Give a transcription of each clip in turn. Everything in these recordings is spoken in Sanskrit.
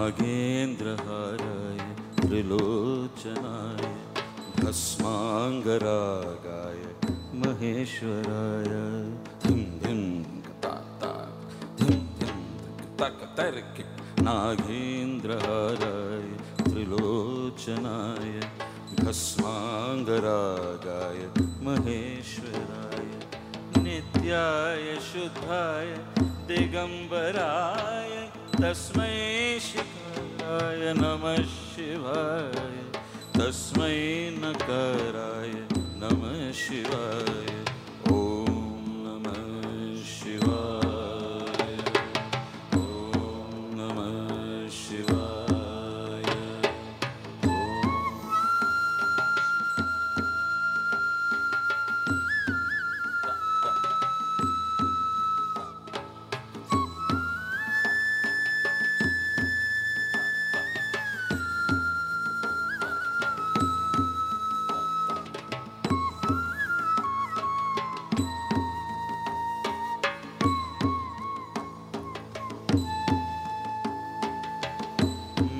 नागेन्द्रहाराय त्रिलोचनाय, भस्माङ्गरागाय, महेश्वराय। धिं धिं ता ता धिं तक तर्क नागेन्द्रहाराय त्रिलोचनाय, भस्माङ्गरागाय, महेश्वराय। नित्याय शुद्धाय दिगम्बराय तस्मै शिखाय नमः शिवाय तस्मै नकाराय नमः शिवाय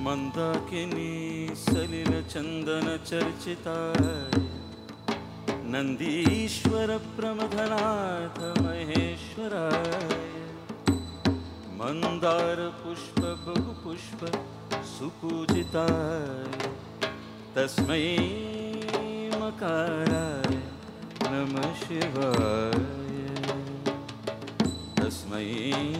मन्दाकिनी सलिलचन्दनचर्चिताय नन्दीश्वरप्रमथनाथ महेश्वराय। मन्दारपुष्प बहुपुष्प सुपूजिताय। तस्मै मकाराय नमः शिवाय। तस्मै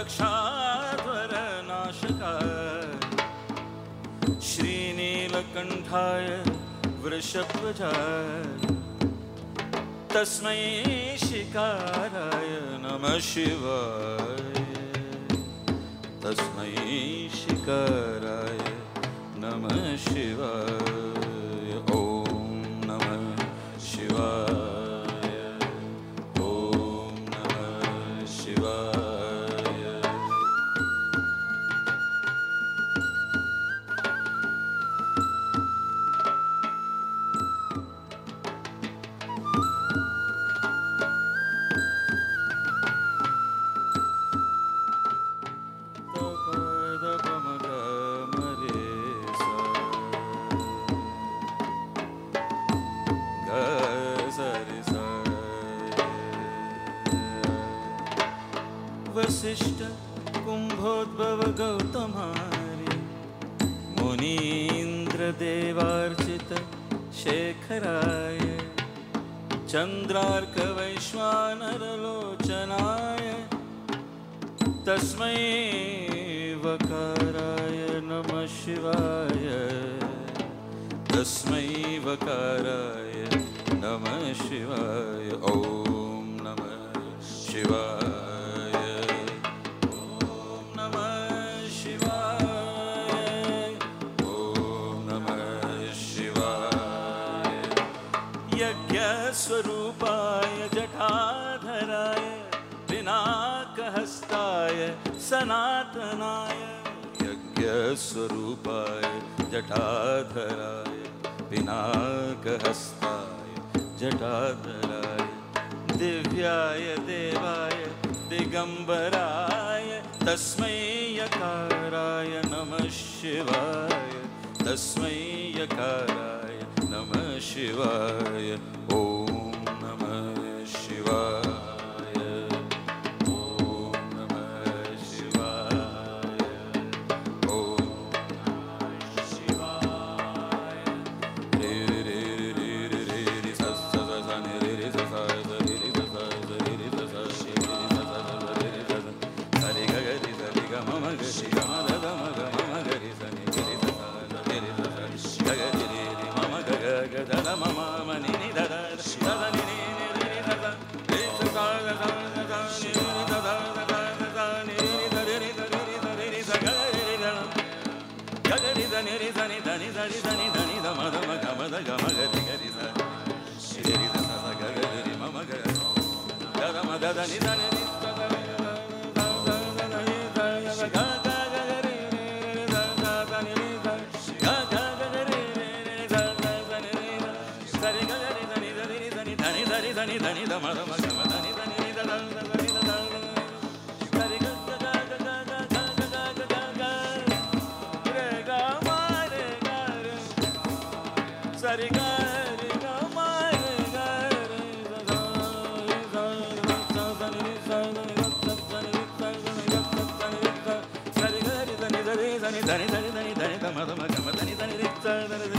दक्षाध्वरनाशकाय श्रीनीलकण्ठाय वृषध्वजाय तस्मै शिकाराय नमः शिवाय तस्मै शिकाराय नमः शिवाय। ॐ नमः शिवाय वसिष्ठ कुम्भोद्भव गौतमारि मुनीन्द्र देवार्चित शेखराय चन्द्रार्क वैश्वानरलोचनाय तस्मै वकाराय नमः शिवाय तस्मै वकाराय नमः शिवाय ॐ नमः शिवाय यज्ञस्वरूपाय जटाधराय पिनाकहस्ताय सनातनाय। यज्ञस्वरूपाय जटाधराय पिनाकहस्ताय जटाधराय। दिव्याय देवाय दिगम्बराय तस्मै यकाराय नमः शिवाय। तस्मै यकाराय नमः शिवाय। नमः river. Sarigam. దని దని దని దని దని తమ తమ గమ దని దని దని